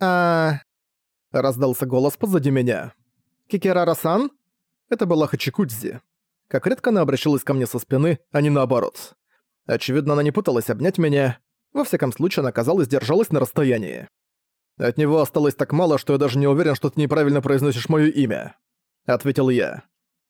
а раздался голос позади меня. «Кикерара-сан?» Это была Хачикудзи. Как редко она обращалась ко мне со спины, а не наоборот. Очевидно, она не пыталась обнять меня. Во всяком случае, она, казалось, держалась на расстоянии. От него осталось так мало, что я даже не уверен, что ты неправильно произносишь моё имя», — ответил я.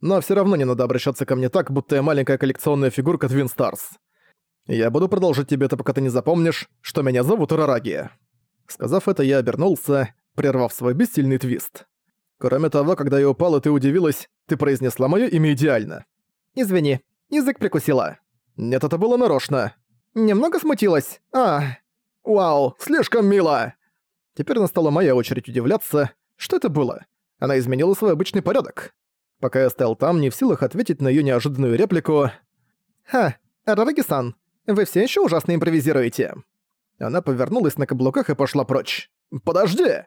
«Но всё равно не надо обращаться ко мне так, будто я маленькая коллекционная фигурка Twin Stars. Я буду продолжать тебе это, пока ты не запомнишь, что меня зовут Рараги». Сказав это, я обернулся, прервав свой бессильный твист. Кроме того, когда я упал, и ты удивилась, ты произнесла моё имя идеально. «Извини, язык прикусила». «Нет, это было нарочно». «Немного смутилась? А, вау, слишком мило!» Теперь настала моя очередь удивляться, что это было. Она изменила свой обычный порядок. Пока я стоял там, не в силах ответить на её неожиданную реплику. «Ха, Арараги-сан, вы все ещё ужасно импровизируете». Она повернулась на каблуках и пошла прочь. «Подожди!»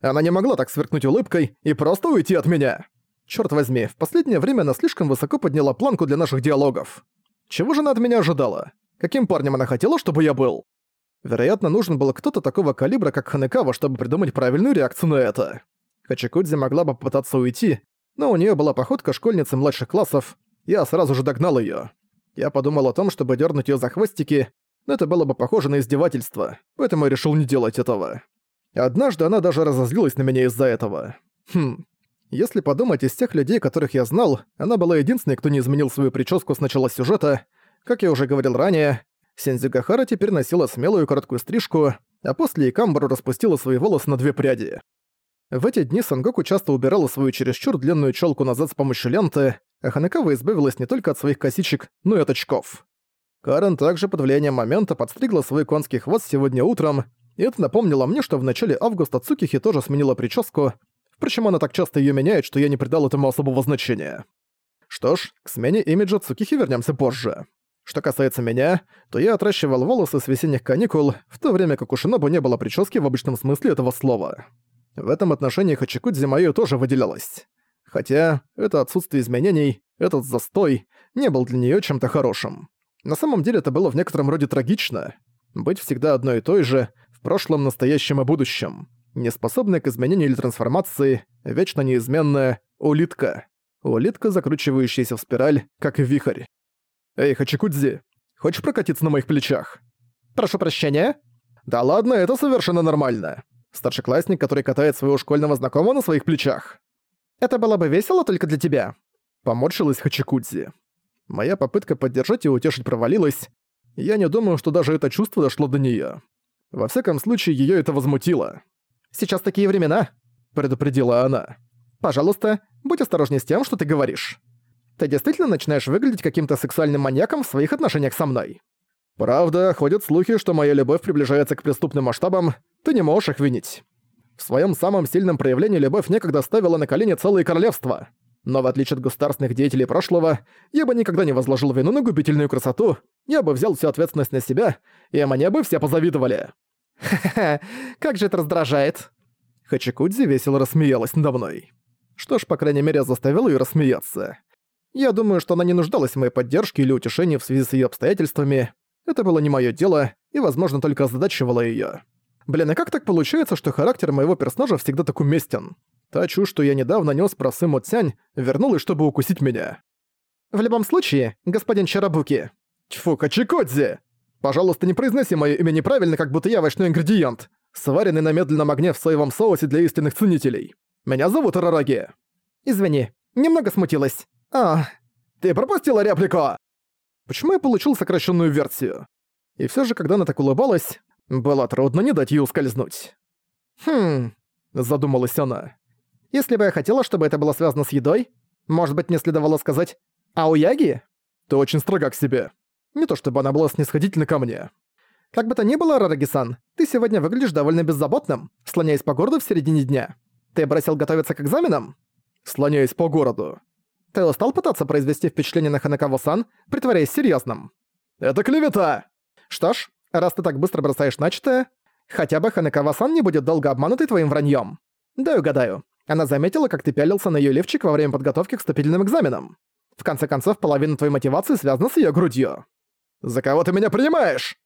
Она не могла так сверкнуть улыбкой и просто уйти от меня. Чёрт возьми, в последнее время она слишком высоко подняла планку для наших диалогов. Чего же она от меня ожидала? Каким парнем она хотела, чтобы я был? Вероятно, нужен был кто-то такого калибра, как Ханекава, чтобы придумать правильную реакцию на это. Хачикудзи могла бы попытаться уйти, но у неё была походка школьницы младших классов. Я сразу же догнал её. Я подумал о том, чтобы дёрнуть её за хвостики, но это было бы похоже на издевательство, поэтому я решил не делать этого. Однажды она даже разозлилась на меня из-за этого. Хм. Если подумать, из тех людей, которых я знал, она была единственной, кто не изменил свою прическу с начала сюжета. Как я уже говорил ранее, Сензюгахара теперь носила смелую короткую стрижку, а после Икамбару распустила свои волосы на две пряди. В эти дни Сангоку часто убирала свою чересчур длинную челку назад с помощью ленты, а Ханекава избавилась не только от своих косичек, но и от очков. Карен также под влиянием момента подстригла свой конский хвост сегодня утром, и это напомнило мне, что в начале августа Цукихи тоже сменила прическу, впрочем, она так часто её меняет, что я не придал этому особого значения. Что ж, к смене имиджа Цукихи вернёмся позже. Что касается меня, то я отращивал волосы с весенних каникул, в то время как у Шинобу не было прически в обычном смысле этого слова. В этом отношении Хачикудзи моё тоже выделялась. Хотя это отсутствие изменений, этот застой, не был для неё чем-то хорошим. На самом деле это было в некотором роде трагично. Быть всегда одной и той же, в прошлом, настоящем и будущем. Неспособная к изменению или трансформации, вечно неизменная улитка. Улитка, закручивающаяся в спираль, как вихрь. «Эй, Хачикудзи, хочешь прокатиться на моих плечах?» «Прошу прощения?» «Да ладно, это совершенно нормально. Старшеклассник, который катает своего школьного знакомого на своих плечах». «Это было бы весело только для тебя?» Поморщилась Хачикудзи. Моя попытка поддержать и утешить провалилась. Я не думаю, что даже это чувство дошло до неё. Во всяком случае, её это возмутило. «Сейчас такие времена», — предупредила она. «Пожалуйста, будь осторожней с тем, что ты говоришь. Ты действительно начинаешь выглядеть каким-то сексуальным маньяком в своих отношениях со мной». «Правда, ходят слухи, что моя любовь приближается к преступным масштабам, ты не можешь их винить. В своем самом сильном проявлении любовь некогда ставила на колени целые королевства. Но в отличие от государственных деятелей прошлого, я бы никогда не возложил вину на губительную красоту, я бы взял всю ответственность на себя, и мне бы все позавидовали. Ха-ха, как же это раздражает. Хачикудзи весело рассмеялась надо мной. Что ж, по крайней мере, я заставил её рассмеяться. Я думаю, что она не нуждалась в моей поддержке или утешении в связи с её обстоятельствами. Это было не моё дело, и, возможно, только озадачивало её. Блин, и как так получается, что характер моего персонажа всегда так уместен? Та чушь, что я недавно нес про Сыму Цянь, вернулась, чтобы укусить меня. В любом случае, господин Чарабуки. Тьфу, Качикодзи! Пожалуйста, не произноси моё имя неправильно, как будто я овощной ингредиент, сваренный на медленном огне в соевом соусе для истинных ценителей. Меня зовут Рараги. Извини, немного смутилась. А, ты пропустила реплику! Почему я получил сокращенную версию? И все же, когда она так улыбалась, было трудно не дать ей ускользнуть. Хм, задумалась она. Если бы я хотела, чтобы это было связано с едой, может быть, мне следовало сказать «Ауяги»? Ты очень строга к себе. Не то чтобы она была снисходительна ко мне. Как бы то ни было, Рараги-сан, ты сегодня выглядишь довольно беззаботным, слоняясь по городу в середине дня. Ты бросил готовиться к экзаменам? Слоняясь по городу. Ты устал пытаться произвести впечатление на Ханакаво-сан, притворяясь серьезным? Это клевета! Что ж, раз ты так быстро бросаешь начатое, хотя бы Ханакава-сан не будет долго обманутой твоим враньем. Дай угадаю, она заметила, как ты пялился на её лифчик во время подготовки к вступительным экзаменам. В конце концов, половина твоей мотивации связана с её грудью. «За кого ты меня принимаешь?»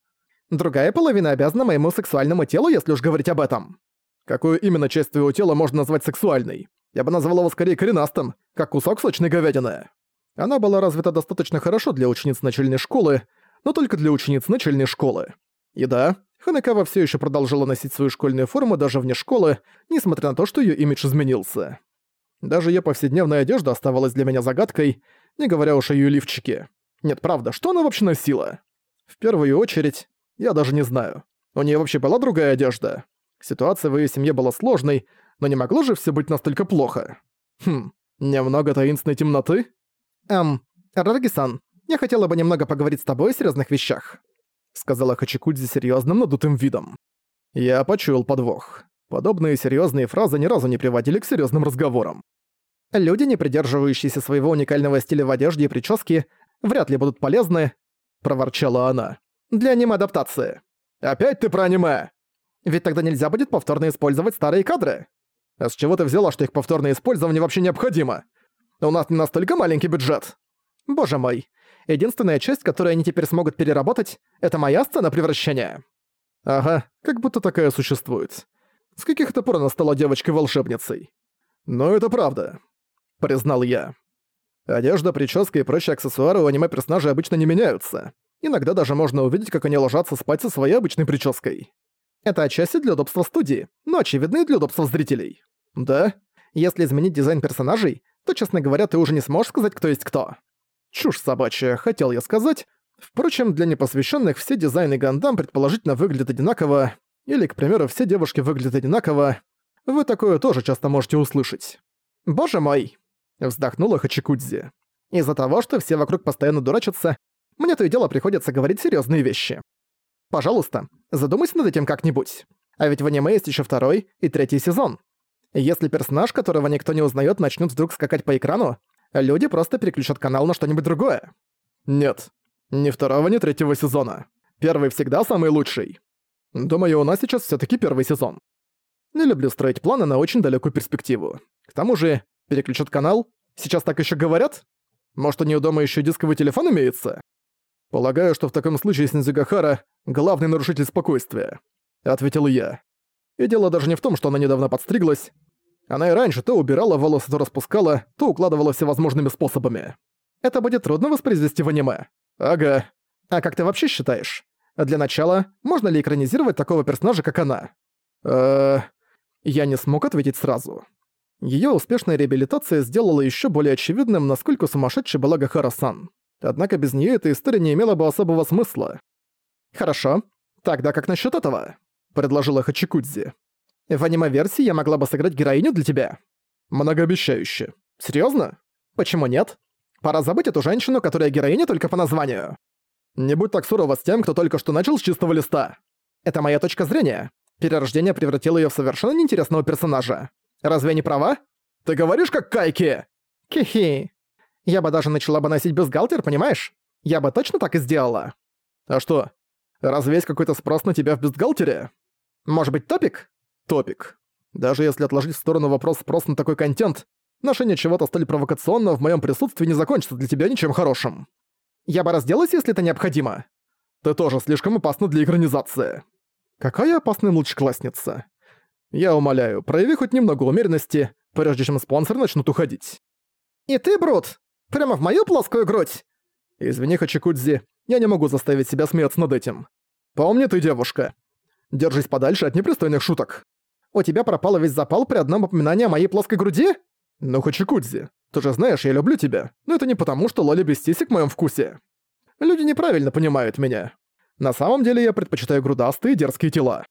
Другая половина обязана моему сексуальному телу, если уж говорить об этом. Какую именно часть твоего тела можно назвать сексуальной? Я бы назвал его скорее коренастым, как кусок сочной говядины. Она была развита достаточно хорошо для учениц начальной школы, но только для учениц начальной школы. И да, Ханекава все еще продолжала носить свою школьную форму даже вне школы, несмотря на то, что ее имидж изменился. Даже ее повседневная одежда оставалась для меня загадкой, не говоря уж о ее лифчике. Нет, правда, что она вообще носила? В первую очередь, я даже не знаю. У нее вообще была другая одежда? Ситуация в ее семье была сложной, но не могло же все быть настолько плохо. Хм, немного таинственной темноты? Эм, Рараги-сан, я хотела бы немного поговорить с тобой о серьезных вещах сказала Хачикудзи серьезным надутым видом. Я почуял подвох. Подобные серьезные фразы ни разу не приводили к серьезным разговорам. Люди, не придерживающиеся своего уникального стиля в одежде и прическе, вряд ли будут полезны, проворчала она. Для аниме-адаптации. Опять ты про аниме! Ведь тогда нельзя будет повторно использовать старые кадры. А с чего ты взяла, что их повторное использование вообще необходимо? У нас не настолько маленький бюджет. Боже мой, Единственная часть, которую они теперь смогут переработать, это моя сцена превращения. Ага, как будто такая существует. С каких это пор она стала девочкой-волшебницей? Но это правда, признал я. Одежда, прическа и прочие аксессуары у аниме-персонажей обычно не меняются. Иногда даже можно увидеть, как они ложатся спать со своей обычной прической. Это отчасти для удобства студии, но очевидно и для удобства зрителей. Да? Если изменить дизайн персонажей, то, честно говоря, ты уже не сможешь сказать, кто есть кто. Чушь собачья, хотел я сказать. Впрочем, для непосвященных все дизайны Гандам предположительно выглядят одинаково, или, к примеру, все девушки выглядят одинаково. Вы такое тоже часто можете услышать. «Боже мой!» — вздохнула Хачикудзи. «Из-за того, что все вокруг постоянно дурачатся, мне то и дело приходится говорить серьезные вещи. Пожалуйста, задумайся над этим как-нибудь. А ведь в аниме есть еще второй и третий сезон. Если персонаж, которого никто не узнает, начнет вдруг скакать по экрану, люди просто переключат канал на что-нибудь другое. Нет, ни второго, ни третьего сезона. Первый всегда самый лучший. Думаю, у нас сейчас все таки первый сезон. Не люблю строить планы на очень далекую перспективу. К тому же, переключат канал? Сейчас так еще говорят? Может, у нее дома еще дисковый телефон имеется? Полагаю, что в таком случае Синзюгахара — главный нарушитель спокойствия. Ответил я. И дело даже не в том, что она недавно подстриглась, она и раньше то убирала волосы, то распускала, то укладывала всевозможными способами. Это будет трудно воспроизвести в аниме. Ага. А как ты вообще считаешь? Для начала, можно ли экранизировать такого персонажа, как она? Э, я не смог ответить сразу. Её успешная реабилитация сделала ещё более очевидным, насколько сумасшедшей была Гахара-сан. Однако без неё эта история не имела бы особого смысла. «Хорошо. Тогда как насчёт этого?» — предложила Хачикудзи. В аниме-версии я могла бы сыграть героиню для тебя. Многообещающе. Серьезно? Почему нет? Пора забыть эту женщину, которая героиня только по названию. Не будь так сурова с тем, кто только что начал с чистого листа. Это моя точка зрения. Перерождение превратило ее в совершенно неинтересного персонажа. Разве не права? Ты говоришь как Кайки? Хи-хи. Я бы даже начала бы носить бюстгальтер, понимаешь? Я бы точно так и сделала. А что? Разве есть какой-то спрос на тебя в бюстгальтере? Может быть, топик? Топик. Даже если отложить в сторону вопрос спрос на такой контент, ношение чего-то столь провокационного в моем присутствии не закончится для тебя ничем хорошим. Я бы разделась, если это необходимо. Ты тоже слишком опасна для экранизации. Какая опасная младшеклассница. Я умоляю, прояви хоть немного умеренности, прежде чем спонсоры начнут уходить. И ты, Брут? Прямо в мою плоскую грудь? Извини, Хачикудзи, я не могу заставить себя смеяться над этим. Помни ты, девушка. Держись подальше от непристойных шуток. У тебя пропал весь запал при одном упоминании о моей плоской груди? Ну, Хачикудзи, ты же знаешь, я люблю тебя, но это не потому, что Лоли без сисек в моем вкусе. Люди неправильно понимают меня. На самом деле я предпочитаю грудастые дерзкие тела.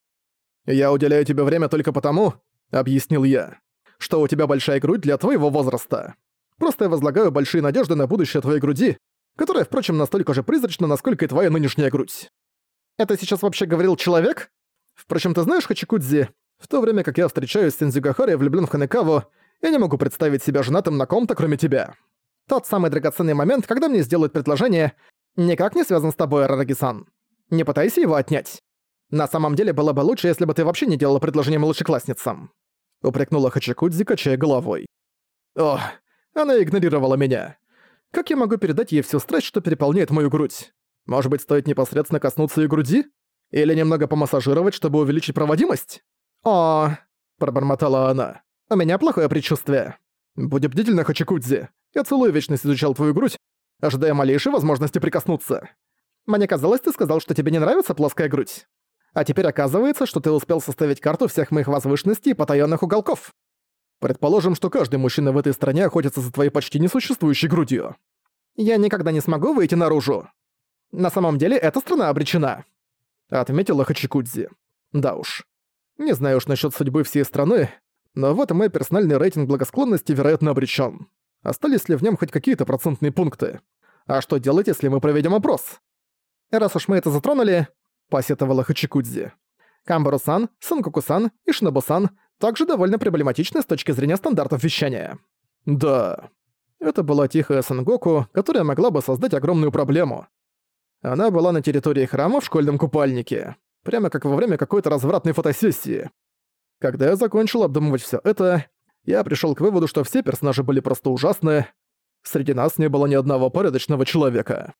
Я уделяю тебе время только потому, объяснил я, что у тебя большая грудь для твоего возраста. Просто я возлагаю большие надежды на будущее твоей груди, которая, впрочем, настолько же призрачна, насколько и твоя нынешняя грудь. Это сейчас вообще говорил человек? Впрочем, ты знаешь, Хачикудзи, в то время как я встречаюсь с Сензюгахари и влюблен в Ханекаву, я не могу представить себя женатым на ком-то, кроме тебя. Тот самый драгоценный момент, когда мне сделают предложение, никак не связан с тобой, Рараги-сан. Не пытайся его отнять. На самом деле было бы лучше, если бы ты вообще не делала предложение младшеклассницам. Упрекнула Хачикудзи, качая головой. Ох, она игнорировала меня. Как я могу передать ей всю страсть, что переполняет мою грудь? Может быть, стоит непосредственно коснуться ее груди? Или немного помассажировать, чтобы увеличить проводимость? «О...» — пробормотала она. «У меня плохое предчувствие. Будь бдительна, Хачикудзи. Я целую вечность изучал твою грудь, ожидая малейшей возможности прикоснуться. Мне казалось, ты сказал, что тебе не нравится плоская грудь. А теперь оказывается, что ты успел составить карту всех моих возвышенностей и потаённых уголков. Предположим, что каждый мужчина в этой стране охотится за твоей почти несуществующей грудью. Я никогда не смогу выйти наружу. На самом деле, эта страна обречена», — отметила Хачикудзи. «Да уж. Не знаю уж насчет судьбы всей страны, но вот мой персональный рейтинг благосклонности, вероятно, обречен. Остались ли в нем хоть какие-то процентные пункты? А что делать, если мы проведем опрос? Раз уж мы это затронули, посетовала Хачикудзи. Камбару-сан, Санкоку-сан и Шинобу-сан также довольно проблематичны с точки зрения стандартов вещания. Да. Это была тихая Сангоку, которая могла бы создать огромную проблему. Она была на территории храма в школьном купальнике, прямо как во время какой-то развратной фотосессии. Когда я закончил обдумывать все это, я пришел к выводу, что все персонажи были просто ужасны. Среди нас не было ни одного порядочного человека.